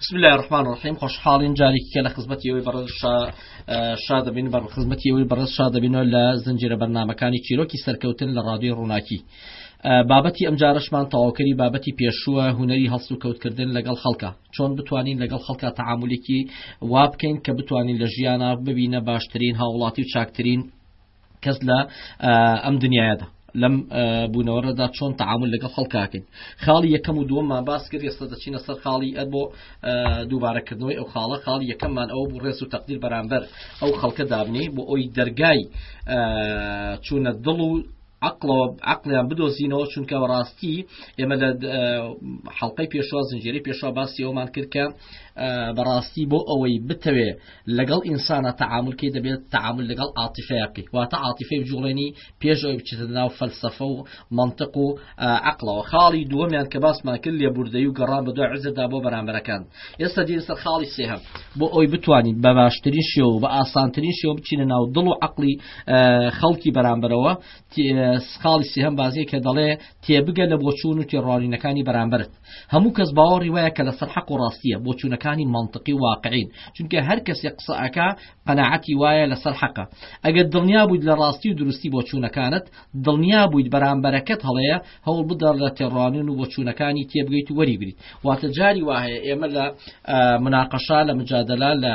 بسم الله الرحمن الرحیم خۆشحاڵین جارێکی کە لە خزمەتی ئەوی بەڕێز شا دەبین بە خزمەتی ئەوی بەڕێز شا دەبینەوە لە زنجیرە بەرنمەکانی چیرۆکی سەرکەوتن لە ڕادوی ڕووناکی بابەتی ئەم جارشمان تەواوکەری بابەتی پێشووە هوەری هەڵسو کەوتکردن لەگەڵ خەڵکە چۆن بتوانین لەگەڵ خەڵکە تعاملێکی وا بکەین کە بتوانین لە ژیانە ببینە باشترین هاوڵاتی و چاکترین کەس لە ئەم دنیادا لەم بوونەوەڕدا چۆن تعامل لەگەڵ خەڵکاکەین خاڵی یەکەم و دووەممان باس کرد ئێستا دەچینە سەر خاڵی ئە بۆ دووبارەکردنەوەی ئەو خاڵە خاڵی یەکەممان ئەو بوو ڕێز و تەقدیر بەرامبەر ئەو خەڵکە دابنی بۆ ئەوی دەرگای چوونە دڵ و عقلەوە عقلیان بدۆزینەوە چونکە ڕاستی ئێمە لە حڵلقەی پێشوە زنجێری پێشوە باسی ئەومان کردکە بەڕاستی بۆ ئەوەی بتەوێ لەگەڵ ئینسانا تەعامول کەی دەبێت تەعامول لەگەڵ عاتیفەیە بکەی واتە عاتیفەی بجوڵێنی پێش ئەوی بچێتە ناو فەلسەفە و مەنتق و عقلەوە خاڵی دووەمیان کە باسمان کرد لێ بوردەی و گەڕان بە دوای عزدا بۆ بەرامبەرەکان ئێستا دین سەر خاڵی سێهەم بۆ ئەوی بتوانین بە باشترین شێوە و بە ئاسانترین شێوە بچینە ناو دڵ و عقلی خەڵکی بەرامبەرەوە خاڵی سێهەم بازی کە دەڵێ تێبگە لە بۆچوون و تێڕوانینەکانی بەرامبرت هەموو کەس باوەڕی وایە کە لەسەر حەق و ڕاستیە، بۆچوونەکانی مەنتقی و واقعین، چونکە هەر کەسێک قسە ئەکا قەناعەتی وایە لەسەر حەقە، ئەگەر دڵنیا بوویت لە ڕاستی و دروستی بۆچوونەکانت، دڵنیا بوویت بەرامبەرەکەت هەڵەیە، هەوڵ بدە لە تێڕوانین و بۆچوونەکانی تێبگەیت و وەریگریت، واتە جاری وا هەیە ئێمە لە مناقەشە، لە مجادەلە، لە.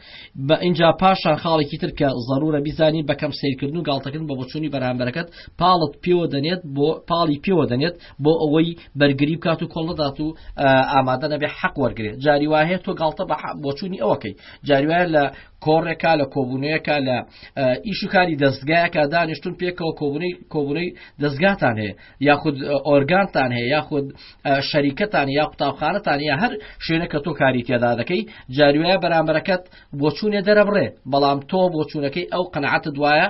بە ئینجا پاشان خاڵێکی تر کە ضرورە بیزانین بەکەم سیرکردن و گاڵتەکردن بە بچووی بەرامبەرەکەت پاڵت پێوە دەنێت بۆ پاڵی پێوە دەنێت بۆ ئەوەی بەرگری بکات و کۆڵدات و ئامادە نەبێ حەق وەرگێت جاری وایە تۆ گاڵتە بە بۆچوونی ئەوەکەی جاریواە لە کۆڕێکا لە کۆبوونەیەکە لە ئیش و کاری دەستگایەکە دانیشتون پێکەوە کۆبوونەی کۆبوونەی دەستگاتان هەیە یاخود ئۆرگانتان هەیە یاخود شەریکەتان یا قوتابخانەتان یا هەر شوێنە کە تۆ کاری تێدا دەکەی جاروایە بەرامبەرەکەت بۆچوونێ دەرەبڕێ بەڵام تۆ بۆچوونەکەی ئەو قەنەعاتە دوایە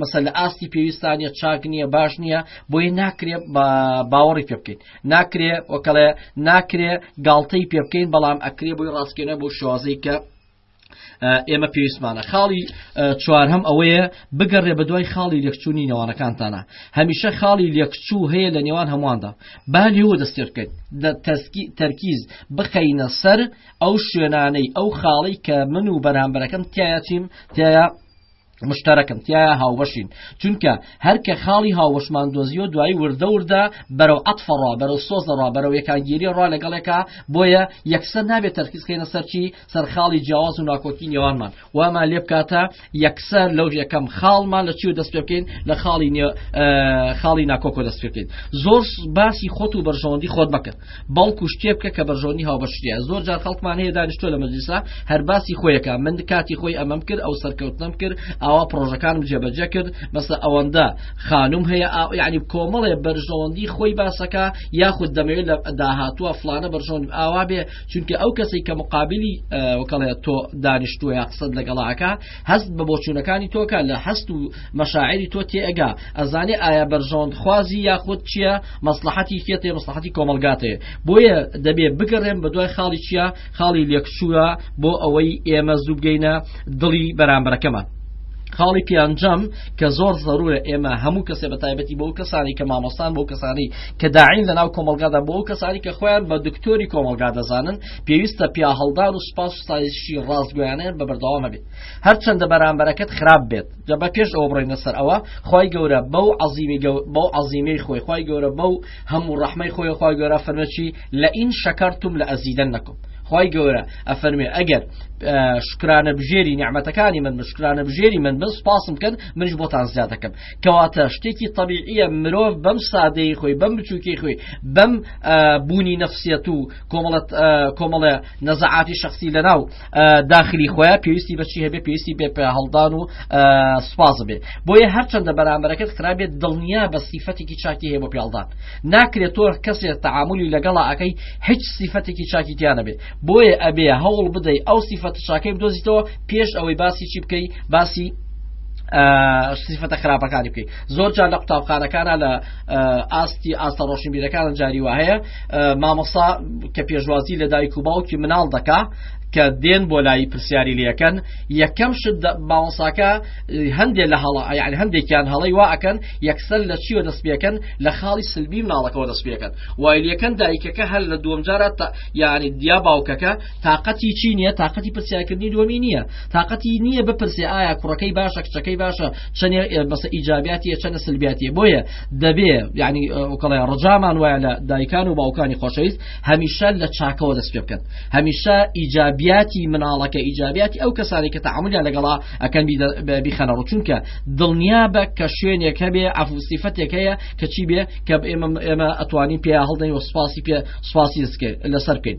مەسە لە ئاستی پێویستانە چاک نییە باش نییە بۆی ناکرێ بە باوەڕی پێ بکەین ناکرێ وەکەڵێ ناکرێ گاڵتەی پێ بکەین بەڵام ئەکرێ بۆی ڕاستکێنە بۆ شوازی کە ئێمە پێویستمانە خاڵی چوار هەم ئەوەیە بگەڕێ بە دوای خاڵی لەکچوونی نێوانەکانتانە هەمیشە خاڵی لەکچوو هەیە لە نێوان هەموواندا با لێوە دەستێ بکەیت تەسکی تەرکیز بخەینە سەر ئەو شوێنانەی ئەو خاڵی کە من و بەرامبەرەکەم تایەتیم تایە مشتەرەکن تایە هاوبەشین چونکە هەرکە خاڵی هاوبەشمان دۆزیەوە دوایی وردە وردە بەرەو ئەتفەڕا بەرەو سۆزەڕا بەرەو یەکانگیری ڕا لەگەڵێکا بۆیە یەکسە نابێت تەرکیزکەینە سەرچی سەرخاڵی جیاواز و ناکۆکی نێوانمان وامان لێ بکاتە یەکسەر لەو یەکەم خاڵمان لە چی و دەست پێ بکەین لە خاڵی خاڵی ناکۆکۆ دەست پێ بکەین زۆر باسی خۆت و بەرژەوەندی خۆت بکەن بەڵکو شتێ بکە کە بەرژەونی هاوبەشتریە زۆر جار خەڵکمان هەیە دانیشتۆ لە مەجلیسا هەر باسی خۆیەکە من کاتی خۆی ئەمەم کرد ئەو سەرکەوتنم کرد ئاوا پرۆژەکانم جێبەجێ کرد مەسە ئەوەندە خانوم هەیە یعنی کۆمەڵێ بەرژەوەندی خۆی باسەکە یاخود دەمەوێت لە داهاتوە فلانە بەرژەوەندی ئاوا بێ چونکە ئەو کەسی کە مقابلی وکڵێت تۆ دانیشتووە یا قسەد لەگەڵاکە هەست بە بۆچوونەکانی تۆکە لە هەست و مەشاعری تۆ تێئگا ئەزانێ ئایا بەرژەوەند خوازی یاخود چییە مەسلحەتی کێتێ مەسلحەتی کۆمەلگاتێ بۆیە دەبێ بگەڕێن بە دوای خاڵی چییە خاڵی لێکچووە بۆ ئەوەی ئێمە زوو بگەینە دڵی بەرامبەرەکەمان. خاڵی پیانجەم کە زۆر زەرورە ئێمە هەموو کەسێ بە تایبەتی بۆ کەسانی کە مامۆستان بۆ کەسانی کە داعین لە ناو کۆمەلگادا بۆ کەسانی کە خۆیان بە دکتۆری کۆمەلگا دەزانن پێویستە پیاهەڵدان و سوپاس و ستایشی ڕاستگویانیان بە بەردەوام هەبێت هەرچەندە بەرامبەرەکەت خراپ بێت جا بە پێش ئەوە بڕێنە سەر ئەوە خی گەورە بەو عظیمی بەو عظیمەی خۆی خی گەورە بەو هەموو ڕحمەی خۆی خی گەورە فەرمەچی لە ئین شەکەرتم لە ئەزیدەن نەکەم خی گەورە ئەفەرمێ ئەگەر شکرانە بژێری نیعممەتەکانی من شکرانە بژێری من بن سپاسم بکەن منش بۆتان زیاد دەکەم کەواتە شتێکی طببیعە مرۆڤ بەم سادەی خۆی بەم بچووکی خۆی بەم بوونی نەفسیەت و کۆمەڵەت کۆمەڵێ نەزەعاتی شخصی لەناو داخلی خۆیان پێویستی بەچی هەبێ پێویستی بێ پێ هەڵدان و سپاز بێ بۆیە هەرچەندە بەرامبەرەکەت خراپێت دڵنیا بە سیفەتێکی چاکی هەیە بۆ پێڵدان ناکرێت تۆ کەسێت تعاملی لەگەڵا ئەەکەی هیچ سیفەتێکی چاکی تیانە بێت بۆیە ئەبێ هەوڵ بدەی ئەو سیفەت چاکەی بدۆزیتەوە پێش ئەوەی باسی چی بکەی باسی سیفەتە خراپەکانی بکەیت زۆر جار لە قوتابخانەکانە لە ئاستی ئاستە ڕۆشنبیرەکانە جاری وە هەیە مامۆسا کە پێشوازی لە دایک و باوکی مناڵ دەکا کە دێن بۆ لای پرسیاری لەکەن یەکەم شت باوەساکە هەندێک لە هەڵە یعنی هەندێکیان هەڵی وا ئەەکەن یەکسەر لە چیوە دەستپێکەن لە خاڵی سلبی مناڵەکەەوە دەستپێکەن وایلەکەن دایکەکە هەر لە دومجارە یاری دیا باوکەکە تااقەتی چی نییە تااقەتی پرسیارکردنی دومی نییە تااقەتی نییە بپرسێ ئایا کوڕەکەی باشە کچەکەی باشە چەند بەسە ئیجاباتیە چەنە سلبیاتیە بۆیە دەبێ ینی ئۆکڵێ ڕجامان وایە لە دایکان و باوکانی خۆشەویست هەمیشە لە چاکەوە دەست پێ بکەن هەمیشە ئیجابیاتی مناڵەکە ئیجابیاتی ئەو کەسانی کە تعاملیان لەگەڵا ئەەکەن بیخەنە ڕچونکە دڵنیا بە کە شوێنێک هەبێ ئەفوسیفەتێک هەیە کەچی بێ کە ئێمە ئێمە ئەتوانین پێ هەڵدەین و سپاسی پێ سپاسی لەسەر بکەین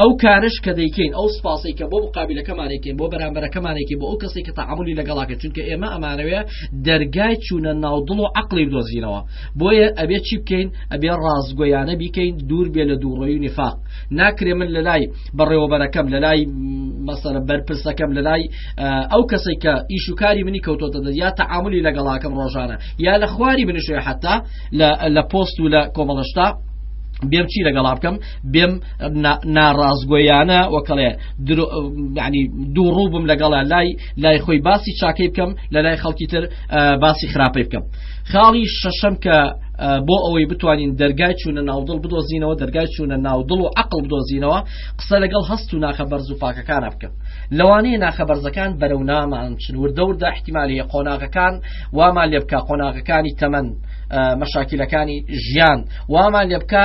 ئەو کارەش کە دەیکەین، ئەو سوپاسەی کە بۆ موقابیلەکەمان ئەیکەین، بۆ بەرامبەرەکەمان ئەیکەین، بۆ ئەو کەسەی کە تەعامولی لەگەڵا کرد، چونکە ئێمە ئەمانەوێ دەرگای چوونە ناو دڵ و عەقڵی بدۆزینەوە، بۆیە ئەبێ چی بکەین؟ ئەبێ ڕاستگۆیانە بیکەین، دوور بێ لە دووڕۆیی و نیفاق. ناکرێ من لەلای بەڕێوەبەرەکەم، لەلای مەسەلەن بەرپرسەکەم، لەلای ئەو کەسەی کە ئیش و کاری منی کەوتۆتە دەست، یا تەعامولی لەگەڵا ئەکەم ڕۆژانە، یا لە خواری بنشێ حەتتا لە پۆست و لە کۆمەڵەشتا، بێم چی لەگەڵا بکەم؟ بێم ناڕاستگۆیانە وەکەڵێ ینی دوو ڕوو بم لەگەڵە لای لای خۆی باسی چاکەی بکەم لە لای خەڵکی تر باسی خراپەی بکەم خاڵی شەشەم کە بۆ ئەوەی بتوانین دەرگای چوونە ناودڵ بدۆزینەوە دەرگای چوونە ناودڵ و عقل بدۆزینەوە قسە لەگەڵ هەست و ناخە بەرز و پاکەکانە بکەم لەوانەیە ناخە بەرزەکان بەرەو نامان چن وردەوردا احتیمالەیە قۆناغەکان وامان لێ بکە قۆناغەکانی تەمەند مەشاکیلەکانی ژیان وامان لێ بکە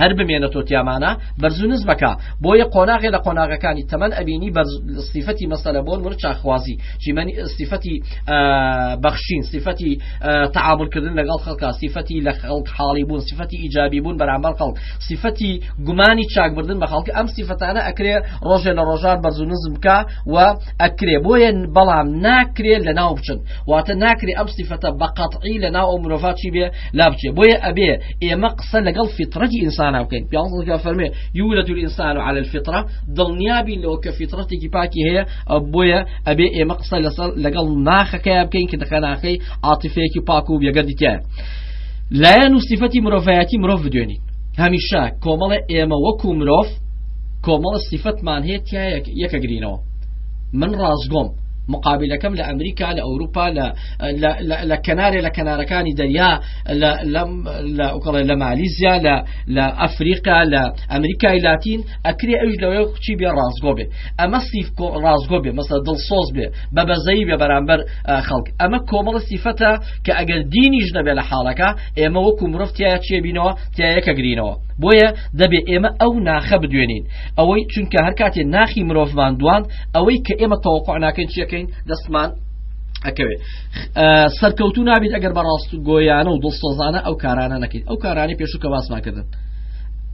هەر بمێنە تۆ تیامانا بەرز و نزمەکە بۆیە قۆناغێ لە قۆناغەکانی تەمەن ئەبینی بەرز سیفەتی مەسەلە بۆن ور چاخوازی جیمەنی سیفەتی بەخشین سیفەتی تعاملکردن لەگەڵ خەڵکە سیفەتی لە خەڵک حاڵی بوون سیفەتی ئیجابی بوون بەرامبەر خەڵک سیفەتی گومانی چاکبردن بە خەڵکی ئەم سیفەتانە ئەکرێ ڕۆژێ لە ڕۆژان بەرز و نزم بکە و ئەکرێ بۆیە بەڵام ناکرێ لە ناو بچن واتە ناکرێ ئەم سیفەتە بە قەتعی لە ناو ئەو مرۆڤ چی بێ لا بچێ بۆیە ئەبێ ئێمە قسە لەگەڵ فیتڕەتی ئینسانە بکەین پیاڵگە فەرمێ یولە دوور ئینسان و على الفیتڕە دڵنیابی لەوە کە فیتڕەتێکی پاکی هەیە ئەو بۆیە ئەبێ ئێمە قسە لەسەر لەگەڵ ناخەکەیان بکەین کە دەخەناخەی عاتفەیەکی پاک و بێگە دیتیان لایەن و سیفەتی مرۆڤایەتی مرۆڤ بدوێنین هەمیشە کۆمەڵە ئێمە وەکو مرۆڤ کۆمەڵە سیفەتمان هەیە تایەک یەکەگرینەوە من ڕاستگۆم مقابلەکەم لە ئەمریکا لە ئەوروپا لە کەنارێ لە کەنارەکانی دەریا لەکڵێ لە مالیزیا لە لە ئەفریقا لە ئەمریکای لاتین ئەکرێ ئەوش لەوەیە کوچی بێ ڕاستگۆ بێ ئەمە سیف ڕاستگۆ بێ مەسە دڵسۆز بێ بە بەزەی بێ بەرامبەر خەڵک ئەمە کۆمەڵە سیفەتە کە ئەگەر دینیش نەبێ لە حاڵەکە ئێمە وەکو مرفتیا چێبینەوە تایەکە گرینەوە بۆیە دەبێ ئێمە ئەو ناخە بدوێنین ئەوەی چونکە هەر کاتێ ناخی مرۆڤمان دوان ئەوەی کە ئێمە تەوەقع ناکەین چیەکەین دەستمان ئەکەوێت سەرکەوتو نابیت ئەگەر بە ڕاست و گۆیانە و دڵسۆزانە ئەو کارانە نەکەیت ئەو کارانی پێشو کە باسمان کردن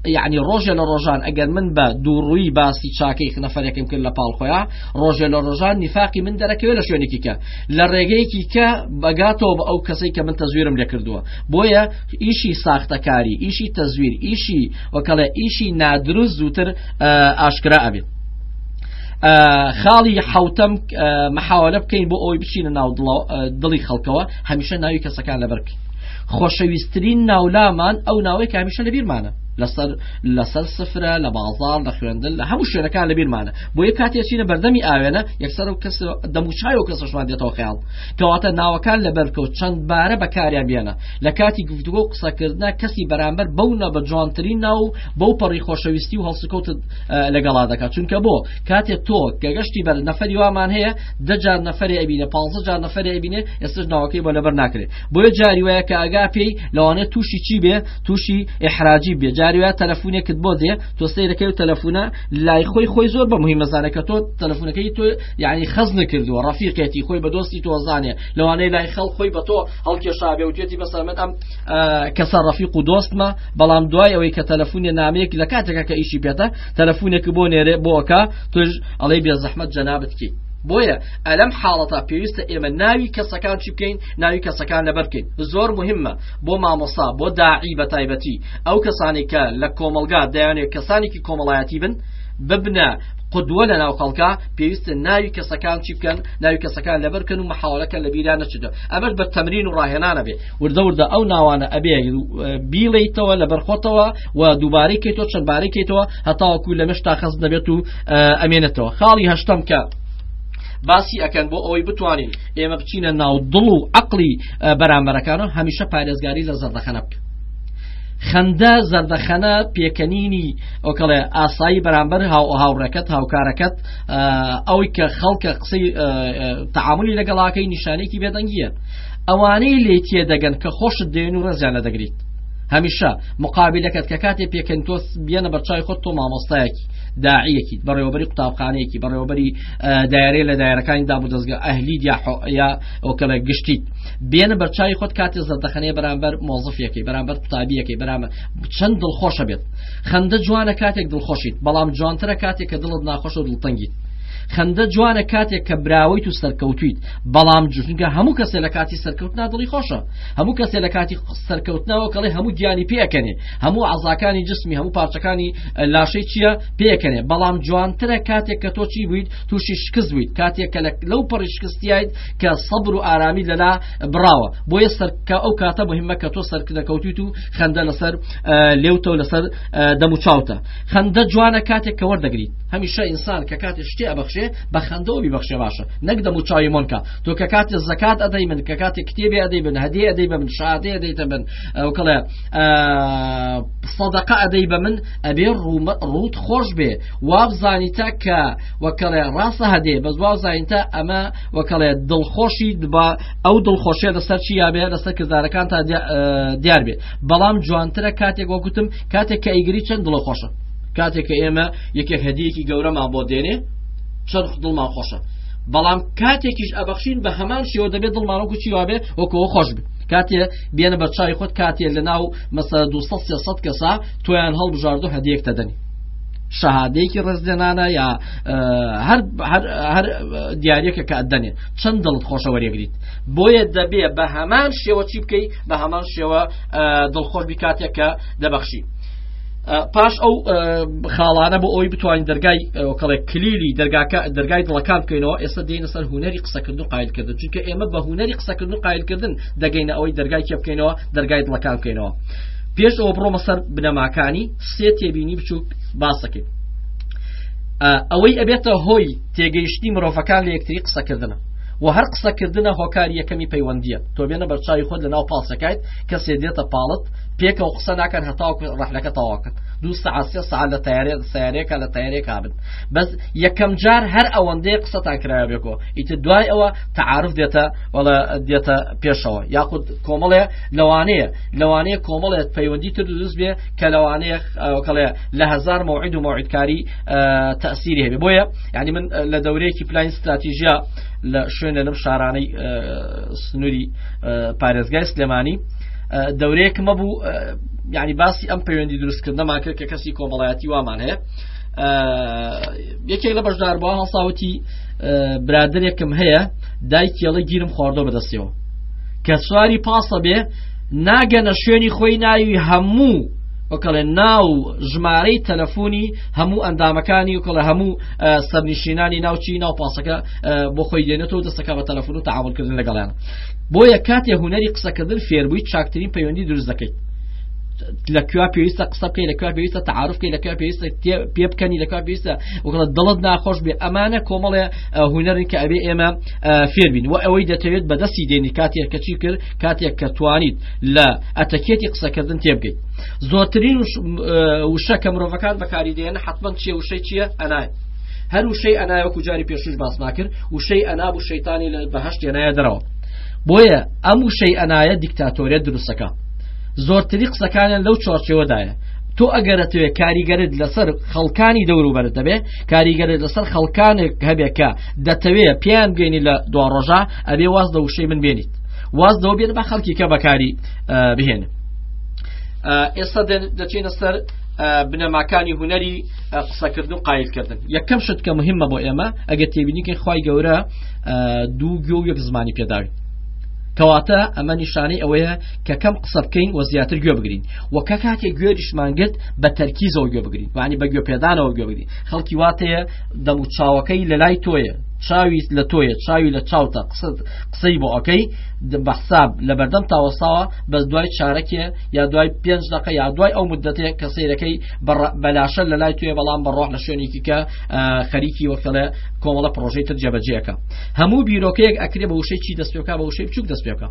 یعنی ڕۆژە لە ڕۆژان ئەگەر من بە دووڕووی باسی چاکەی خنەفەرێکم کرد لە پاڵ خۆیان ڕۆژە لە ڕۆژان نیفاقی من دەرەکەوێت لە شوێنێکی کە لە ڕێگەیەکی کە بەگاتەوە بە ئەو کەسەی کە من تەزویرم لێ کردووە بۆیە ئیشی ساختەکاری ئیشی تەزویر ئیشی وەکەڵێ ئیشی نادروست زووتر ئاشکرا ئەبێت خاڵی حوتەم محاولە بکەین بۆ ئەوی بچینە ناو دڵی خەڵکەوە هەمیشە ناوی کەسەکان لەبەر بکەین خۆشەویستترین ناولامان ئەو ناوەی کە هەمیشە لە بیرمانە لەسەر لەسەر سفرە لە بازار لە خوێندن لە هەموو شوێنەکان لە بیرمانە بۆ یە کاتێچینە بەردەمی ئاوێنە یەکسەر و کەس دەموچای و کەسەشمان دێتەوە خیاڵ کەواتە ناوەکان لە بەرکەوت چەند بارە بەکاریان بێنە لە کاتی گفتوگۆ قسەکردە کەسی بەرامبەر بەو نە بە جوانترین ناو بەو پەڕی خۆشەویستی و هەڵسکەوت لەگەڵا دەکات چونکە بۆ کاتێ تۆ گەگەشتی بەر نەفری وامان هەیە دەجار نەفری ئەبینە پ جار نەفری ئەبینێ ئێستش ناوەکەی بۆ لەبەر ناکرێت بۆیە جاری وایە کە ئەگا پێی لەوانێت تووشی چی بێ تووشی ئحراجی بێ جاری وایە تەلەفونێکت بۆ دێ تۆ سیرەکەی و تەلەفونە لای خۆی خۆی زۆر بە مهمی مەزانە کە تۆ تەلەفونەکەی تۆ یعنی خەز نکردووە ڕفیقێتی خۆی بە دۆستی تۆزانێ لەوانەیە لای خەڵ خۆی بە تۆ هەڵکێشابێ وتێتی بەسەمەەن ئەم کەسە ڕفیق و دۆستمە بەڵام دوای ئەوەی کە تەلەفونێ نامەیەک لە کاتێکە کە ئیشی پێتە تەلەفونێکی بۆ نێرێ بۆکە توش ئەڵەی بێ زەحمت جەنابەت کی بۆیە ئەلم حاڵەتا پێویستە ئێمە ناوی کەسەکان چی بکەین ناوی کەسەکان لەبەر بکەین زۆر مهمە بۆ مامۆسا بۆ داعی بە تایبەتی ئەو کەسانی کە لە کۆمەلگا دەیانێت کەسانێکی کۆمەڵایەتی بن ببنە قدووە لە ناو خەڵکە پێویستە ناوی کەسەکان چی بکەن ناوی کەسەکان لەبەرکەن و مححاولەکە لە بیران نەچێتەوە ئەمەش بە تەمرین و ڕاهێنانە بێ وردە وردە ئەو ناوانە ئەبێ بیڵیتەوە لە بەرخۆتەوە و دووبارەی کەیتۆ چەند بارەی کەیتەوە هەتاوەکو لە مشتا خەست دەبێت و ئەمێنێتەوە خاڵی هەشتم کە باسی ئەکەن بۆ ئەوەی بتوانین ئێمە بچینە ناو دڵ و عقلی بەرامبەرەکانە هەمیشە پارێزگاری لە زەردەخەنە بکە خەندە زەردەخەنە پێکەنینی ئۆکەڵێ ئاسایی بەرامبەر هاو هاوڕێکەت هاوکارەکەت ئەوەی کە خەڵکە قسەی تعاملی لەگەڵاکەی نیشانێکی بێدەنگیە ئەوانەی لێی تێدەگەن کە خۆشت دەوێن و ڕێزیان لە دەگریت هەمیشە مقابلەکەت کە کاتێ پێکەن تۆ بیانە بەرچوی خۆت تۆ مامۆستایەکی داعیەکیت بەڕێوەبەری قوتابخانەیەکی بەڕێوەبەری دایرێ لە دایرەکانی دابدەستگە ئەهلی دیاحۆیا ئۆکەلە گشتیت بێنە بەرچوی خۆت کاتێ زەردەخەنەیە بەرامبەر مۆزفیەکەی بەرامبەر قوتابیەکەی بەرامە چەند دڵخۆشە بێت خەندە جوانە کاتێک دڵخۆشیت بەڵام جوانترە کاتێک کە دڵت ناخۆش و دڵتەنگیت خەندە جوانە کاتێک کە براوەیت و سەرکەوتویت بەڵام جوژنگە هەموو کەسێ لە کاتی سەرکەوتنا دڵی خۆشە هەموو کەسێ لە کاتی سەرکەوتنەوە کەڵێ هەموو گیانی پێکەنێ هەموو عزاکانی جسمی هەموو پارچەکانی لاشەی چییە پێکەنێ بەڵام جوانترە کاتێک کە تۆچی بوویت تووشی شکست بوویت کاتێک کە لەو پەڕی شکستیایت کە سەبر و ئارامی لەلا براوە بۆیە سەرکە ئەو کاتە مهمە کە تۆ سەرکردەکەوتیت و خەندە لەسەر لێوتە و لەسەر دەموچاوتە خەندە جوانە کاتێک کە وەردەگریت هەمیشە ئینسان کە کاتێ شتێ ئەبخشێ بە خەندەوە بیبەخشێ باشە نەک دەم و چاوی مۆنکە تۆ کە کاتێ زەکات ئەدەی من کە کاتێک کتێبی ئەدەی بن هەدی ئەدەی بە من شادێ ئەدەیتە بن ئەوکەڵێ سەدەقە ئەدەی بە من ئەبێ ڕووت خۆش بێ وابزانی تا کە وەکەڵێ ڕاستە هەدێ بەس وازانین تا ئەمە وەکەڵێ دڵخۆشی بە ئەو دڵخۆشیە لەسەر چی یابێ لەسەر کردارەکان تا دیار بێت بەڵام جوانترە کاتێک وەکوتم کاتێک کە ئەیگری چەند دڵە خۆشە کاتێک کە ئێمە یەکێک هەدیەکی گەورەمان بۆ دێنێ چەند دڵمان خۆشە بەڵام کاتێکیش ئەبخشین بە هەمان شێوە دەبێت دڵمانۆکو چی وابێ وەکەوە خۆش بێت کاتێ بێنە بەرچوی خۆت کاتێ لە ناو مەسە 200 کەسا تۆیان هەڵبژاردو هەدێک دەدەنی شەهادەیەکی ڕێزدێنانە یا هەر دیارەکە کە دەنێ چەند دڵت خۆشە وەرێگریت بۆیە دەبێ بە هەمان شێوە چی بکەیت بە هەمان شێوە دڵخۆش بکاتێک کە دەبەخشی پاش ئەو خاڵانە بۆ ئەوی بتوانین دەرگای کەڵێک کلیلی دەرگاکە دەرگای دڵەکان بکەینەوە ئێستا دێنە سەر هوەری قسەکردن و قایلکردن چونکە ئێمە بە هوەری قسەکردن و قایلکردن دەگەینە ئەوەی دەرگای کێ بکەینەوە دەرگای دڵەکان بکەینەوە پێش ئەوە بڕۆمە سەر بنەماکانی سێ تێبینی بچووک باسەکەین ئەوەی ئەبێتە هۆی تێگەیشتنی مرۆڤەکان لە یەکتری قسەکردنە و هەر قسەکردنە هۆکار یەکەمی پەیوەندیە تۆ بێنە بەرچوی خۆت لە ناو پاسەکەیت کەسێ دێتە پاڵت پێکەوە قسە ناکەن هەتاوکو ڕەحلەکە تەواکەن دوو سعات سێ سعات لە تارێ سیارێکە لە تارێکا بن بەس یەکەم جار هەر ئەوەندەیە قسەتان کرایە بێکۆ ئیتر دوای ئەوە تعاعرف دێتە وڵە دێتە پێشەوە یاخود کۆمەڵێ لەوانەیە لەوانەیە کۆمەڵێت پەیوەندی تر دروست بێ کە لەوانەیە کەڵێ لە هزار مەوعید و مەوعیدکاری تەسیری هەبێ بۆیە ینی من لە دەورەیەکی پلین استراتیژیا لە شوێنە لەم شارانەی سنووری پارێزگای سلێمانی دەورەیەکمە بوو یعنی باسی ئەم پەیوەندی دروستکردنەمان کرد کە کەسی کۆمەڵایەتی وامان هەیە یەکێک لە بەشدار بووە هەڵساوتی برادێکم هەیە دایکێڵە گیرم خواردۆ بەدەستەوە کە سواری پاسە بێ ناگەنە شوێنی خۆی ناوی هەموو وەکەڵێ ناو ژمارەی تەلەفۆنی هەموو ئەندامەکانی وکەڵە هەموو سەرنیشینانی ناوچی ناو پاسەکە بۆ خۆی دێنێتەوە دەستەکە بە تەلەفۆن و تعاونکردن لەگەڵیان بۆیە کاتێ هوەری قسەکردن فێربووی چاکترین پەیوەندی دروست دەکەیت لە کوێ پێویستە قسە بکەی لە کوێ پێویستە تعاعرفکەی لە کوێ پێویستە پێ بکەنی لە کوێ پێویستە وڵە دڵت ناخۆش بێ ئەمانە کۆمەڵێ هوەرن کە ئەبێ ئێمە فێربین و ئەوەی دەتەوێت بەدەستی دێنی کاتێک کەچی کرد کاتێک کە توانیت لە ئەتەکێتی قسەکردن تێبگەیت زۆرترین وشە کە مرۆڤەکان بەکاری دێن حتمما چیە وشەی چییە ئەنایە هەر وشەی ئەنایە وەکو جاری پێشوش باس ناکرد وشەی ئەناب و شەیتانی لە بەهشت ێنایە دەرەوە بۆیە ئەم وشەی ئەنایە دیکتاتۆریە دروستەکە زۆرتری قسەکانیان لەو چارچەوەدایە تۆ ئەگەرەتوێ کاریگەرت لەسەر خەڵکانی دەوروبەر دەبێ کاریگەرت لەسەر خەڵکانێک هەبێکە دەتەوێ پێیان بێنی لە دوا ڕۆژە ئەبێ واز لە وشەی من بێنیت واز دەوە بێن بە خەڵکی کە بەکاری بهێن ئێستا دەچینە سەر بنەماکانی هوەری قسەکردن و قایلکردن یەکەم شت کە مهمە بۆ ئێمە ئەگە تێبینیکەی خی گەورە دوو گۆ یەک زمانی پێداوین کەواتە ئەمە نیشانەی ئەوەیە کە کەم قسە بکەین و زیاتر گوێ بگرین و کە کاتێک گوێریشمان گرت بە تەرکیزەوە گوێ بگرین وانی بە گوێپێدانەوە گوێ بگرین خەڵکی واتەیە دەم و چاوەکەی لە لای تۆیە چاویست لە تۆیە چاوی لە چاوتە قسەت قسەی بۆ ئەەکەی بەحساب لە بەردەم تاوەساوە بەس دوای چارەکێ یا دوای پێنج دقە یا دوای ئەو مدەتێک کە سیرەکەی بەلاشە لە لای توێ بەڵام بە ڕۆح لە شوێنێکی کە خەریکی وەکەڵێ کۆمەڵە پرۆژەی تر جەبەجێەکە هەموو بیرۆکەیەک ئەکرێ بە وشەی چی دەستپێکا بە وشەی بچوک دەستپێکە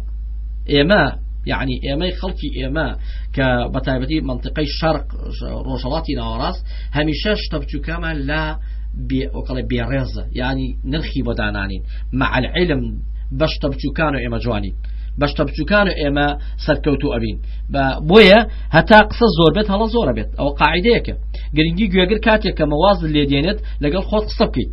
ئێمە یعنی ئێمەی خەڵکی ئێمە کە بە تایبەتی منطقەی شەرق ڕۆژەڵاتی ناوەڕاست هەمیشە شتە بچووکەمان لە ئۆکەڵی بێڕێزە ینی نرخی بۆ دانانین مەعل علم بەشتە بچووکان و ئێمە جوانین بەشتە بچووکان و ئێمە سەرکەوتو ئەبین بۆیە هەتا قسە زۆر بێت هەڵە زۆرە بێت ئەوە قاعدەیەکە گرنگی گوێگر کاتێک کە مەواز لێ دێنێت لەگەڵ خۆت قسە بکەیت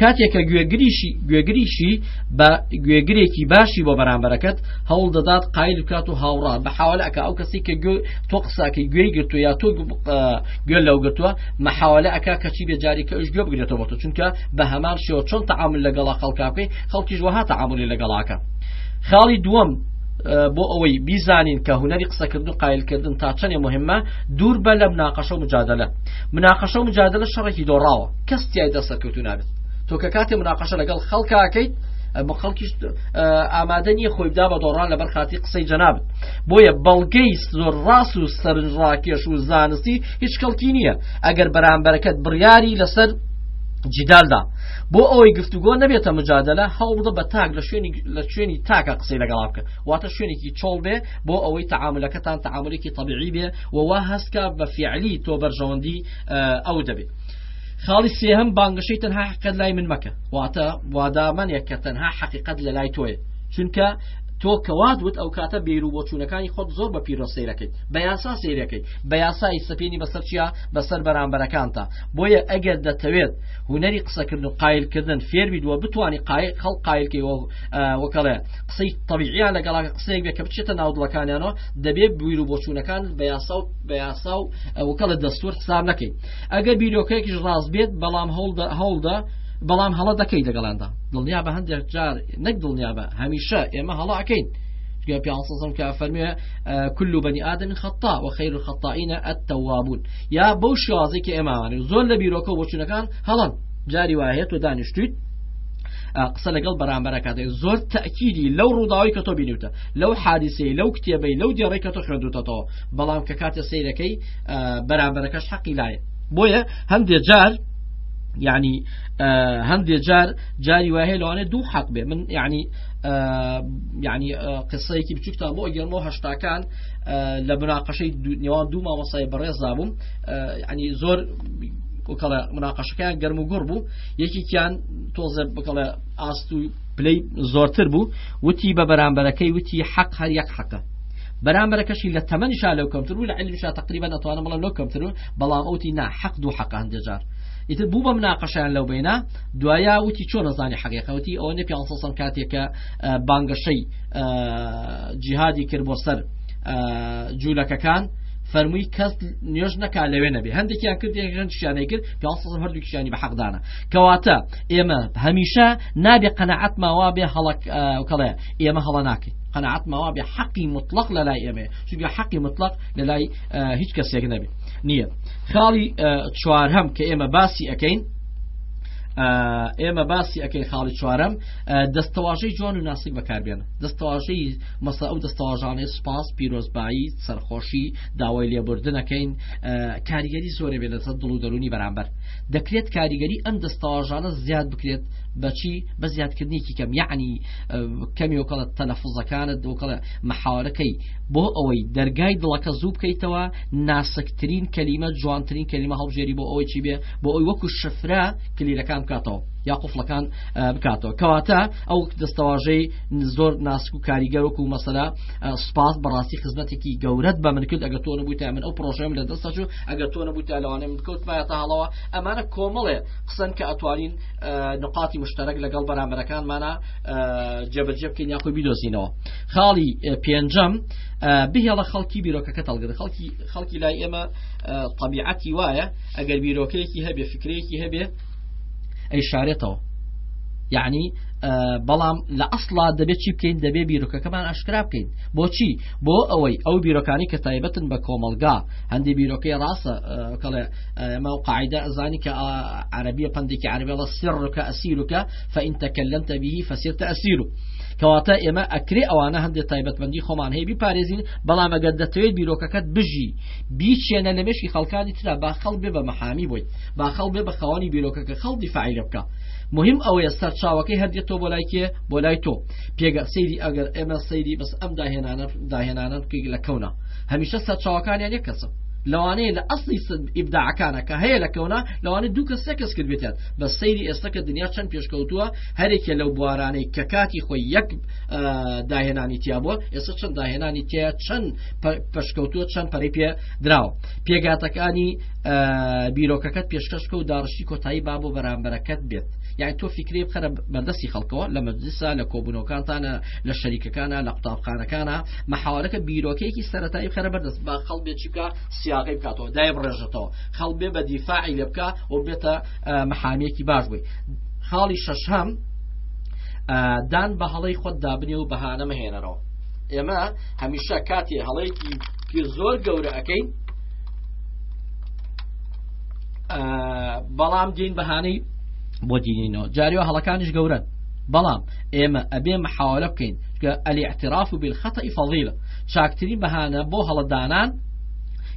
کاتێکە گوێگریشی گوێگریشی بە گوێگرێکی باشی بۆ بەرامبەرەکەت هەوڵ دەدات قایل بکات و هاوڕا بە حاولەکە ئەو کەسی کە گوێ تۆ قساکەی گوێی گرتو یا تۆ گوێ لەو گرتووە مەحاولە ئەک کەچی بێ جاری کە ئەش گوێ بگرێتەوە بۆ تۆ چونکە بە هەمان شێوە چۆن تەعامل لەگەڵا خەڵکاکەی خەڵکیش وەها تەعاملی لەگەڵاکە خاڵی دووەم بۆ ئەوەی بیزانین کە هوەری قسەکردن و قایلکردن تا چەندێ مهمە دوور بە لە مناقەشە و مجادلە مناقەشە و مجادلە شەڕێکی دۆڕاوە کەس تای دەسەکەوتو نابێت تۆ کە کاتێ مناقەشە لەگەڵ خەڵکاکەیت بە خەڵکیش ئامادە نییە خۆی بدا بە دۆڕان لەبەر خاتی قسەی جەنابن بۆیە بەڵگەی زۆر ڕاست و سەرنجڕاکێش و زانستی هیچ کەڵکی نییە ئەگەر بەرامبەرەکەت بڕیاری لەسەر جیدالدا بۆ ئەوەی گفتوگۆ نەبێتە مجادلە هەوڵدە بە تاک لە شوێنی لە شوێنی تاکە قسەی لەگەڵا بکە واتە شوێنێکی چۆڵ بێ بۆ ئەوەی تعاملەکەتان تعاملێکی طببیعی بێ ووا هەستکە بە فعلی تۆ بەرژەوەندی ئەو دەبێت. خاڵی سێهم بانگەشەی تەنها حقت لای من مەکە واتە وادامەنێک کە تەنها حقیقت لە لای تۆیە چونکە تۆ کەوات وت ئەو کاتە بیر و بۆچوونەکانی خۆت زۆر بە پیرۆ سیرەکەیت بە یاسا سیرەکەی بە یاسایی سەپێنی بەسەر چیا بەسەر بەرامبەرەکانتە بۆیە ئەگەر دەتەوێت هونەری قسەکردن و قایلکردن فێربیت وە بتانی قایق هەڵ قایلکەی وەکەڵێ قسەی طبیعیان لەگەڵاکە قسەیەک بێ کە بچێتە ناودڵەکانیانەوە دەبێ بویر و بۆچوونەکان بە یاسا و بە یاسا و وکەڵە دەستور حساب نەکەین ئەگەر بیرۆکەیەکیش ڕاست بێت بەڵام هەوڵدا هەوڵدا بەڵام هەڵە دەکەی دەگەڵاندا دڵنیا بە هەندێک جار نەک دڵنیا بە هەمیشە ئێمە هەڵاکەین پێ کە فەرمێ کل بەنی ئادەمی خەتا و خیر خەتائینە ئەتەوابوون یا بەو شێوازی کە ئێماوانێ زۆر لە بیرۆکە بۆچوونەکان هەڵن جاری وایە تۆ دانیشتیت قسە لەگەڵ بەرامبەرەکاتێ زۆر تاکیدی لەو ڕووداوی کە تۆ بینیوتە لەو حادیسەی لەو کتێبەی لەو دێڕی کە تۆ خوێندوتەتەوە بەڵام کە کاتێ سیرەکەی بەرامبەرەکەش حەقی لایە بۆیە هەندێ جار یعنی هەندێ جار جاری وایە لەوانێ دوو حەق بێ من یعنی یعنی قسەیەکی بچووکتان بۆ گەڵمەوە هەشتاکان لە مناقەشەی نێوان دوو مامۆسای بەڕێزدا بووم ئەنی زۆر وکڵە مناقەشەکەیان گەرم و گوڕ بوو یەکێکیان تۆزە بکڵە ئاست و پلەی زۆرتر بوو وتی بە بەرامبەرەکەی وتی حەق هەر یەک حەقە بەرامبەرەکەشی لە تەمەنیشا لەو کەمتر و لە علمشا تقریبا ناتوانم بڵە لەو کەمتر و بەڵام ئەوتی نا حەق دوو حەق هەندێجار ئیتر بوو بە مناقەشیان لەو بینە دوایە وتی چۆن نەزانانی حەقیقەوتی ئەوە نە پێ سەم کاتێکە بانگەشەی جیهادی کرد بۆ سەر جوولەکەکان فەرمووی کەس نوێژ نەکا لەوێ نەبێ هەندێکیان کرد هەند شیانەی کرد پێ هەردوو کیشانی بە حەقدانە کەواتە ئێمە هەمیشە نابێ قەنەعەت ماوا بێ هەڵک کەڵێ ئێمە هەڵە ناکەین قەنەعەت ماوا بێ حەقی مطلق لە لای ئێمێ چونگە حەقی مطلق لە لای هیچ کەسێک نەبێ نییە خاڵی چوار هەم کە ئێمە باسی ئەەکەین ئێمە باسی ئەەکەین خاڵی چوارم دەستەواژەی جوان و ناسک بەکاربێن دەستەواژەی مەسە ئەو دەستەواژانەی سپاس پیرۆزبایی سەرخۆشی داوای لێبوردنەکەین کاریگەری زۆرە بێت لەسەر دڵ و دەرونی بەرامبەر دەکرێت کاریگەری ئەم دەستەواژانە زیاد بکرێت بەچی بە زیادکردنیکی کەم یعنی کەمی وکەڵە تەلەفزەکانت دۆکەڵە مححاولەکەی بۆ ئەوەی دەرگای دڵەکە زوو بکەیتەوە ناسکترین کەلیمە جوانترین کەلیمە هەڵبژێری بۆ ئەوەی چی بێ بۆ ئەوی وەکو شفرە کلیلەکان بکاتەوە یا قفلەکان بکاتەوە کەواتە ئەو دەستەواژەی زۆر ناسک و کاریگەرۆک و مەسەلا سپاس بەڕاستی خزمەتێکی گەورەت بە من کرد ئەگە تۆ نەبوویت من ئەو پرۆژەم لە دەستە چوو ئەگەر تۆ نەبوویت لەوانێ من کەوتمایە تا هەڵەوە ئەمانە کۆمەڵێ قسەن کە ئەتوانین نقاتی مشتەرەک لەگەڵ بەرامبەرەکانمانە جێبەجێ بکەین یاخۆی بیدۆزینەوە خاڵی پێنجەم بهێڵە خەڵکی بیرۆکەکە تەڵگر خەڵکی خەڵکی لای ئێمە طبیعەتی وایە ئەگەر بیرۆکەیەکی هەبێ فکرەیەکی هەبێ ئەیشارێتەوە یعنی بەڵام لە ئەسڵا دەبێت چی بکەین دەبێ بیرۆکەکەمان ئاشکرا بکەین بۆچی بۆ ئەوەی ئەو بیرۆکانی کە تایبەتن بە کۆمەلگا هەندی بیرۆکەی ڕاستە کەڵێ ئەمە و قاعدە ئەزانی کە عربیە پندێکی عربێڵە سڕکە ئەسیرکە فەئینتەکە لەم تەبیهی فەسیرتە ئەسیر و کەواتە ئێمە ئەکرێ ئەوانە هەندێک تایبەتمەندی خۆمان هەیە بپارێزین بەڵام ئەگەر دەتەوێت بیرۆکەکەت بژی بیچێنە لە مێشی خەڵکانی تررا با خەڵ بێ بە مەحامی بوویت با خەڵ بێ بە خاوەنی بیرۆکەکە خەڵ دیفاعی لێ بکا مهم ئەوەیە سەرچاوەکەی هەر دێتەوە بۆ لای کێ بۆ لای تۆ پێگە سەیری ئەگەر ئێمە سەیری بەس ئەم داهێنانە داهێنانە بکەیت لە کەونا هەمیشە سەرچاوەکانیان یە کەسە لەوانەیە لە ئەسلی ئیبداعەکانە کە هەیە لە کەونا لەوانە دوو کەس سێکەس کرد بێتێت بە سەیری ئێستا کە دنیا چەند پێشکەوتووە هەرێکە لەو بوارانەی کە کاتی خۆی یەک داهێنانی تیا بووە ئێستا چەند داهێنانی تیا چەند پشکەوتووە چەند پەری پێ دراوە پێگاتەکانی بیرۆکەکەت پێشکەش بکە و داڕشتی کۆتایی با بۆ بەرامبەرەکەت بێت یاعی تۆ فکری بخەرە بەردەستی خەڵکەوە لە مەجلسا لە کۆبوونەوەکانتانە لە شەریکەکانە لە قوتابخانەکانە مەحاولەکە بیرۆکەیەکی سەتایی خەرە بەردەست با خەڵ بێت چی بکە سیاقی بکاتەوە دای بڕێژێتەوە خەڵ بێ بە دیفاعی لێ بکە و بێتە مەحامیەکی باش بووی خاڵی شەشهام دان بە هەڵی خۆت دابنێ و بەهانە مەهێنەرەوە ئێمە هەمیشە کاتێ هەڵەیەکی زۆر گەورە ئەەکەین بەڵام دین بەهانەی بۆ دینینەوە جاریەوە هەڵەکانیش گەورن بەڵام ئێمە ئەبێ محاولە بکەین ئەلی اعتراف و بالخطە فەضیلە چاکترین بەهانە بۆ هەڵەدانان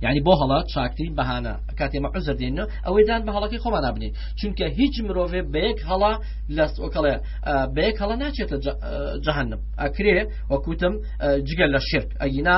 یعنی بۆ هەڵە چاکترین بەهانە کاتێ مە عزر دێنەوە ئەوەی دان بە هەڵەکەی خۆمان نابنێ چونکە هیچ مرۆڤێ بەیەک هەڵا لەست ئۆکەڵێ بەیەک هەڵە ناچێتە جەهنم ئەکرێ وەکوتم جگەل لە شرک ئەگینا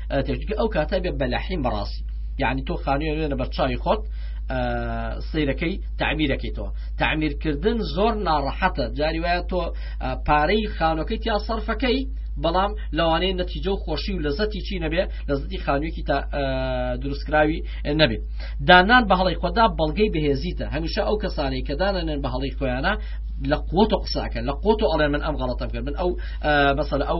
ئەتێکگە ئەو کاتە بێ بەلەحیم بەڕاستی یعنی تۆ خانوێ وێنە بەرچاوی خۆت سیرەکەی تعمیرەکەیتەوە تعمیرکردن زۆر ناڕەحەتە جاری وایە تۆ پارەی خانۆکەی تیا سەرفەکەی بەڵام لەوانەیە نەتیجە و خۆشی و لەزەتی چی نەبێ لەزەتی خانوویەکی تا دروستکراوی نەبێت دانان بە هەڵی خۆدا بەڵگەی بەهێزیتە هەمیشە ئەو کەسانەی کە دانانێن بە هەڵی خۆیانە لە قوت و قساکە لە قوت و ئەڵێ من ئەم غەڵەتەم کرد من ئەو بەسەر ئەو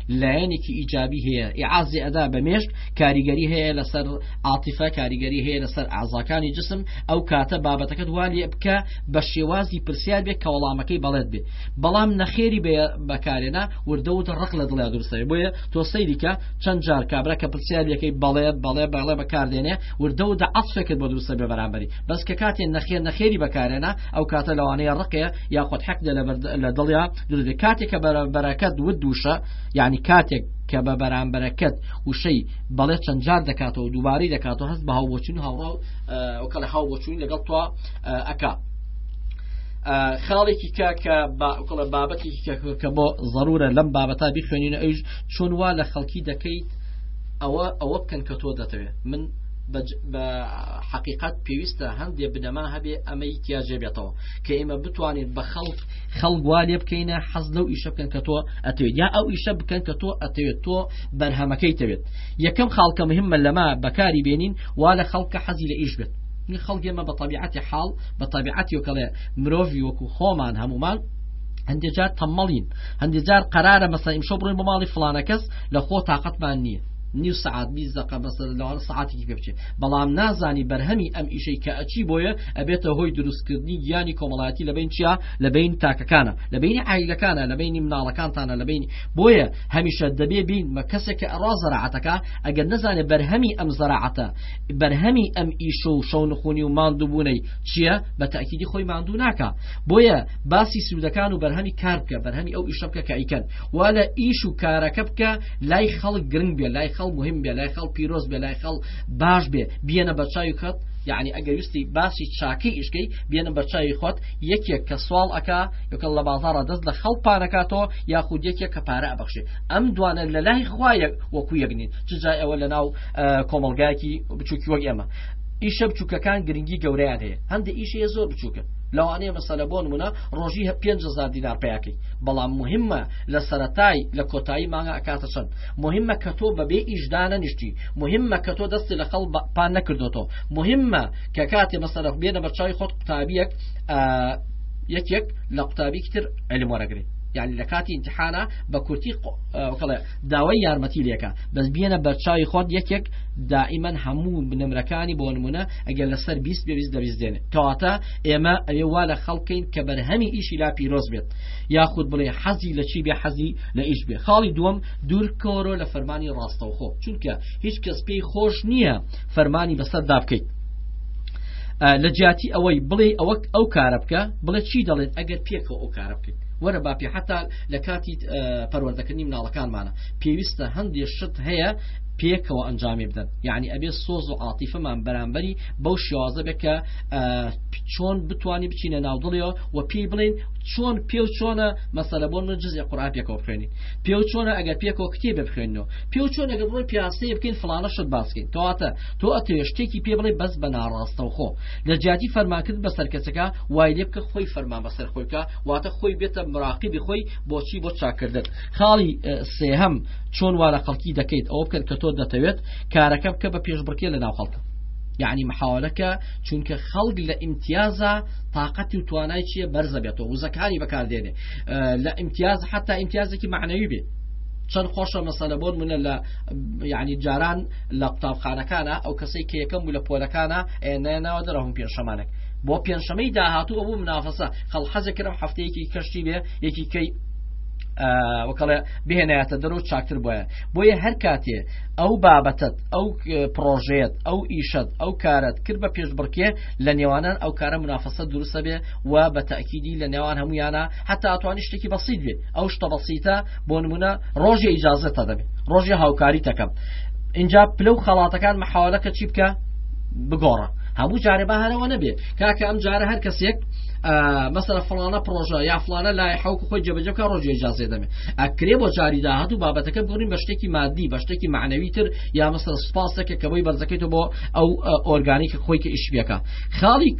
لایەنێکی ئیجابی هەیە ئیعازی ئەدا بە مێشک کاریگەری هەیە لەسەر عاتیفە کاریگەری هەیە لەسەر ئازاکانی جسم ئەو کاتە بابەتەکەت والیە بکە بە شێوازی پرسیار بێ کە وەڵامەکەی بەڵێت بێ بەڵام نەخێری بێ بەکارێنا وردە و ڕق لە دڵیا درسەوێ بۆیە تۆ سەیریکە چەند جار کابرا کە پرسیارەکەی بەڵێ بەڵێ بەڵێ بەکاردێنێ وردە و دە عفێکت بۆ درسە بێ بەرامبەری بەس کە کاتێ نەخێر نەخێری بەکارێنا ئەو کاتە لەوانەیە ڕقێ یاخود حەق لە لە دڵیا دروێ کاتێک کە بەرەکەت وت دووشە یعنی کاتێک کە بە بەرامبەرەکەت وشەی بەڵێ چەند جار دەکاتەوە و دووبارەی دەکاتەوە هەست بە هاوبۆچون هاوڕاو ئەوکەڵە هاوبۆچووی لەگەڵ تۆ ئەک خاڵێکی کە کە باکڵە بابەتی کە بۆ ضرورە لەم بابەتا بیخوێنین ئەوش چۆن وا لە خەڵکی دەکەیت ئەوە ئەوە بکەن کە تۆ دەتەوێت من بە حقیقت پێویستە هەندێ بنەما هەبێ ئەمەی تیاجێ بێتەوە کە ئێمە بتوانین بە خەڵک خەڵک وا لێ بکەینە حەز لەو ئیشە بکەن کە تۆ ئەتەوێت یا ئەو ئیشە بکەن کە تۆ ئەتەوێت تۆ بەرهەمەکەی تەوێت یەکەم خاڵکە مهمە لەما بەکاری بێنین وا لە خەڵکە حەزی لە ئیش بێت خەڵک ئێمە بە طبیعەتی حاڵ بە طبیعەتی وکەڵێ مرۆڤی وەکو خۆمان هەمومان هەندێجار تەمەڵین هەندێجار قرارە مەسا ئیمشە بڕین بۆ ماڵی فلانە کەس لە خۆ تااقەتمان نییە نیو سەعات بیست دەقە بەسە لەوانە سەعاتێکی پێ بچێت بەڵام نازانی بەرهەمی ئەم ئیشەی کە ئەچی بۆیە ئەبێتە هۆی دروستکردنی گیانی کۆمەڵایەتی لە بین چیا لە بین تاکەکانە لە بینی ئایلەکانە لە بینی مناڵەکانتانە لە بینی بۆیە هەمیشە دەبێ بین مە کەسێک کە ئەڕا زەراعەتەکە ئەگەر نەزانێت بەرهەمی ئەم زەراعەتە بەرهەمی ئەم ئیش و شەونخونی و ماندووبوونەی چییە بە تاکیدی خۆی ماندوو ناکە بۆیە باسی سوودەکان و بەرهەمی کار بکە بەرهەمی ئەو ئیشە بکە کە ئیکەن وا لە ئیش و کارەکە بکە لای خەڵک گرنگ بێ لای خەڵ مهم بێ لای خەڵ پیرۆز بێ لای خەڵ باش بێ بیەنە بە چاوی خەت یعنی ئەگەر ویستی باسی چاکەی ئیشکەی بیەنە بە چاوی خۆت یەکێک کە سوال ئەک یکە لە بازارە دەست لە خەڵ پانەکاتەوە یاخود یەکێک کە پارە ئەبخشێ ئەم دوانە لە لای خوایەک وەکو یەک نین چ جای ئەوە لە ناو کۆمەلگایەکی بچووکی وەک ئێمە ئیشە بچووکەکان گرنگی گەورەیان هەیە هەندێک ئیشەیە زۆر بچووکە لەوانەیە مەسەلە بۆن منە ڕۆژی هە پێ هزار دینار پیاکەی بەڵام موهیمە لە سەرەتای لە کۆتایی مانگا ئەکاتە چەند موهیمە کە تۆ بەبێ ئیش دانەنیشتی موهیمە کە تۆ دەستی لە خەڵ پان نەکردۆتەوە موهیمە کە کاتێ مەسەرەخ بێنە بەرچوی خۆت قوتابیەک یەکێک لە قوتابیکی تر علم وەرەگری یعنی لە کاتی امتحانە بە کورتی داوای یارمەتی لێکە بەس بیەنە بەرچاوی خۆت یەکێک دائیمەن هەموو بنەمرەکانی بۆ نمونە ئەگەر لەسەر بیست بێویست دەویست دێنێ کەواتە ئێمە ئەوێ وا لە خەڵکەین کە بەرهەمی ئیشی لا پیرۆز بێت یاخود بڵێ حەزی لە چی بێ حەزی لە ئیش بێ خاڵی دووەم دوور کۆرۆ لە فەرمانی ڕاستەوخۆ چونکە هیچ کەس پێی خۆش نییە فەرمانی بەسەر دابکەیت لە جیاتی ئەوەی بڵێ ئەوەک ئەو کارە بکە بڵێ چی دەڵێت ئەگەر پێکەوە ئەو کارە بکەیت وەرە با پێ حتا لە کاتی پەروەردەکردنی مناڵەکانمانە پێویستە هەندێ شت هەیە پێکەوە ئەنجامی بدەن یعنی ئەبێ سۆز و عاتیفەمان بەرامبەری بەو شێوازە بێت کە چۆن بتانی بچینە ناودڵیەوە و پێی بڵین چۆن پێ و چۆنە مەسەلە بۆن من جززی قڕا پێکەوە بخوێنین پێ و چۆنە ئەگەر پێکەوە کتێ بخوێنەوە پێ و چۆن ئەگەر بڵێ پیاسی بکەین فلانە شت باسکەین تەواتە تۆ ئەتێ شتێکی پێ بڵێ بەس بە ناڕاستەوخۆ لە جیاتی فەرماکرد بەسەر کەسەکە وای لێ بکە خۆی فەرمان بەسەر خۆیکە واتە خۆی بێتە مراقبی خۆی بۆچی بۆ چاکردن خاڵی سێهەم چۆن وا لە خەڵکی دەکەیت ئەو بکەن کە تۆ دەتەوێت کارەکە بکە بە پێشبڕکێ لە ناو خەڵکە یعنی محاولەکە چونکە خەڵک لە ئیمتیازە تااقەت و توانای چیە بەرزە بێتەوە وزەکانی بەکاردێنێ لە ئیمتیاز حتا ئیمتیازێکی معنەوی بێت چەند خۆشە مەسەلە بۆن منە لە یعنی جاران لە قوتابخانەکانە ئەو کەسەی کە یەکەم بوو لە پۆلەکانە ئێنەناوە دەرەهم پێنجشەمانێک بۆ پێنجشەمەی داهاتوو ئەو منافەسە هەڵ حەزەکرا هەفتەیەکی کەشتی بێ یەکی کەی وەکەڵێ بهێنایەتە دەرەوە چاکتر بە بۆیە هەر کاتێ ئەو بابەتت ئەو پرۆژێت ئەو ئیشەت ئەو کارت کرد بە پێشبڕکێ لە نێوانان ئەو کارە منافەسە دروستە بێ و بە تاکیدی لە نێوان هەمویانە حتا ئەتوانی شتێکی بەسییت بێ ئەو شتە بەسیتە بۆ نمونە ڕۆژی ئیجازە تا دەبێت ڕۆژی هاوکاری تەکەم اینجا پلە و خەڵاتەکان مححاولەکە چی بکە بگۆڕە هەموو جارێ بە هەرەوە نەبێ کاکە ئەم جارە هەر کەسێک مەسەر فلانە پرۆژە یا فلانە لای حوک خۆی جەبەجەکە ڕۆژێ جازێ دەمێ ئەکرێ بۆ جاری داهات و بابەتەکە بگرین بە شتێکی مادی بە شتێکی معنەوی تر یا مەسەر سپاسەکە کە بۆی بەرزەکەیت بۆ ئەو ئۆرگانیکە خۆی کە ئیشبیەکە خاڵی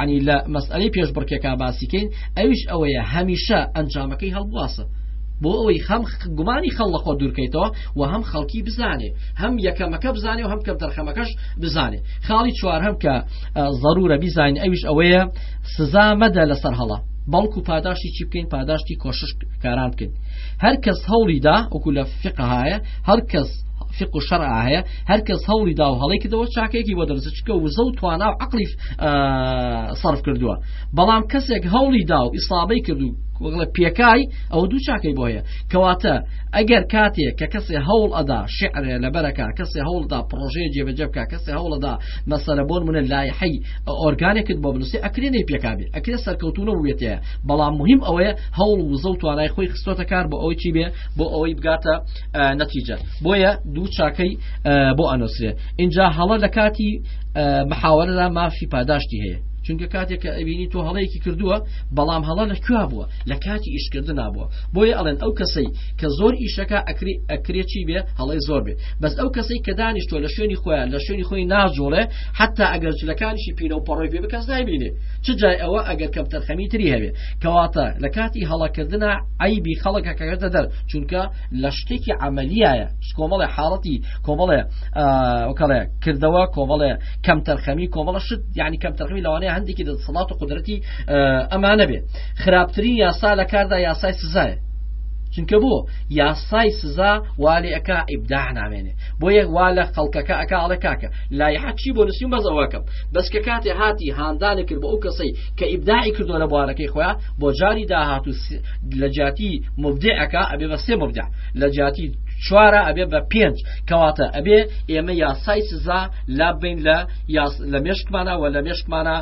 عنی لە مەسئلەی پێش بڕکێکا باسیکەین ئەویش ئەوەیە هەمیشە ئەنجامەکەی هەڵبواسە بۆ ئەوەی هەم گومانی خەڵ لە خۆ دوورکەیتەوە و هەم خەڵکی بزانێ هەم یەکەمەکە بزانێ و هەم کەم تەرخەمەکەش بزانێ خاڵی چوار هەم کە ضرورە بیزانین ئەویش ئەوەیە سزا مەدە لەسەر هەڵە بەڵکو پاداشتی چی بکەین پاداشتی کۆشش کاران بکەین هەر کەس هەوڵیدا وەکو لە فقهایە هەر کەس فق و شەرع هەیە هەر کەس هەوڵی دا و هەڵی کردەوە چاکێکی بۆ دەرزچکە وزە و توانا و عقلیف صرف کردووە بەڵام کەسێک هەوڵی دا و ئیسابەی کرد و وەڵە پێکای ئەوە دوو چاکەی بۆیە کەواتە ئەگەر کاتێک کە کەسێ هەوڵ ئەدا شعرێ لەبەرەکە کەسێ هەوڵدا پرۆژەیە جێبەجە بکە کەسێ هەوڵەدا مەسەرە بۆن منە لای حەی ئۆرگانێکت بۆ بنووسی ئەکرێنەی پێکابێ ئەکرێ سەرکەوتونە وێتەیە بەڵام مهم ئەوەیە هەوڵ وزە و توانای خۆی خستۆتە کار بۆ ئەوەی چی بێ بۆ ئەوەی بگاتە نەتیجە بۆیە دوو چاکەی بۆ ئەنۆسرێ اینجا هەڵە لە کاتی محاوەرەدا مافی پاداشتی هەیە چونکە کاتێک کە ئەبینی تۆ هەڵەیەکی کردووە بەڵام هەڵە لە کوێ بووە لە کاتی ئیشکردنا بووە بۆیە ئەڵێن ئەو کەسەی کە زۆر ئیشەکە ئەکری ئەکرێکی بێ هەڵی زۆر بێت بەس ئەو کەسەی کە دانیشتۆ لە شوێنی خۆیان لە شوێنی خۆی ناجوڵێ حتا ئەگەر جلەکانیشی پینە و پەڕۆی پێ بکەس نایبینێ چ جای ئەوە ئەگەر کەم تەرخەمی تری هەبێ کەواتە لە کاتی هەڵەکردنا عیبی خەڵکە کەگەردە دەر چونکە لە شتێکی عملیایە کۆمەڵی حاڵەتی کۆمەڵێ وکڵێ کردەوە کۆمەڵێ کەمتەرخەمی کۆمەڵە شت یعنی کەمتەرخەمی لەوانەیە هەندێکی دەسەڵات و قدرەتی ئەمانە بێ خراپترین یاسا لە کاردا یاسای سزایە چونکە بۆ یاسای سزا والێ ئەک ئیبدا نامێنێ بۆ یەک وا لە خەڵکەکە ئەکاڵە کاکە لای حەچی بۆ نووسیم بەزەوەکەم بەس کە کاتێ هاتی هاندانە کرد بۆ ئەو کەسەی کە ئیبداعی کردۆ لە بوارەکەی خۆیان بۆ جاری داهات و لە جاتی مبدعەکە ئەبێ بە سێ مبدع لە جاتی چوارە ئەبێ بە پێنج کەواتە ئەبێ ئێمە یاسای سزا لاببەین لە یاس لە مێشکمانە و لە مێشکمانە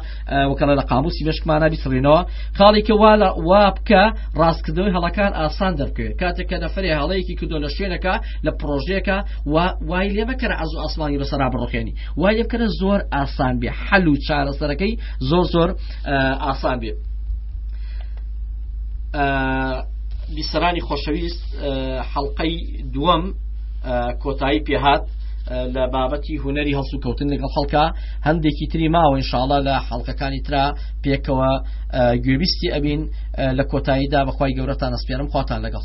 وکەڵە لە قاموسی مێشکمانە بیسڕینەوە خاڵێکی وا لە وا بکە ڕاستکردنەوەی هەڵەکان ئاسان دەبکەێت کاتێک کە دەفرێ هەڵەیەکی کردو لە شوێنەکە لە پرۆژەکە وای لێ بکەرە ئەز و ئاسمانی بەسەرا بڕۆخێنی وای لێ بکەرە زۆر ئاسان بێ حەل و چارەسەرەکەی زۆر زۆر ئاسان بێت. بیسەرانی خۆشەویست حەڵلقەی دووەم کۆتایی پێهات لە بابەتی هوەری هەڵسو کەوتن لەگەڵ خەڵکە هەندێکی تری ماوە انشاءڵە لە حڵلقەکانی ترا پێکەوە گوێبیستی ئەبین لە کۆتاییدا بەخوای گەورەتان ئەسپێرم خواتان لەگەڵ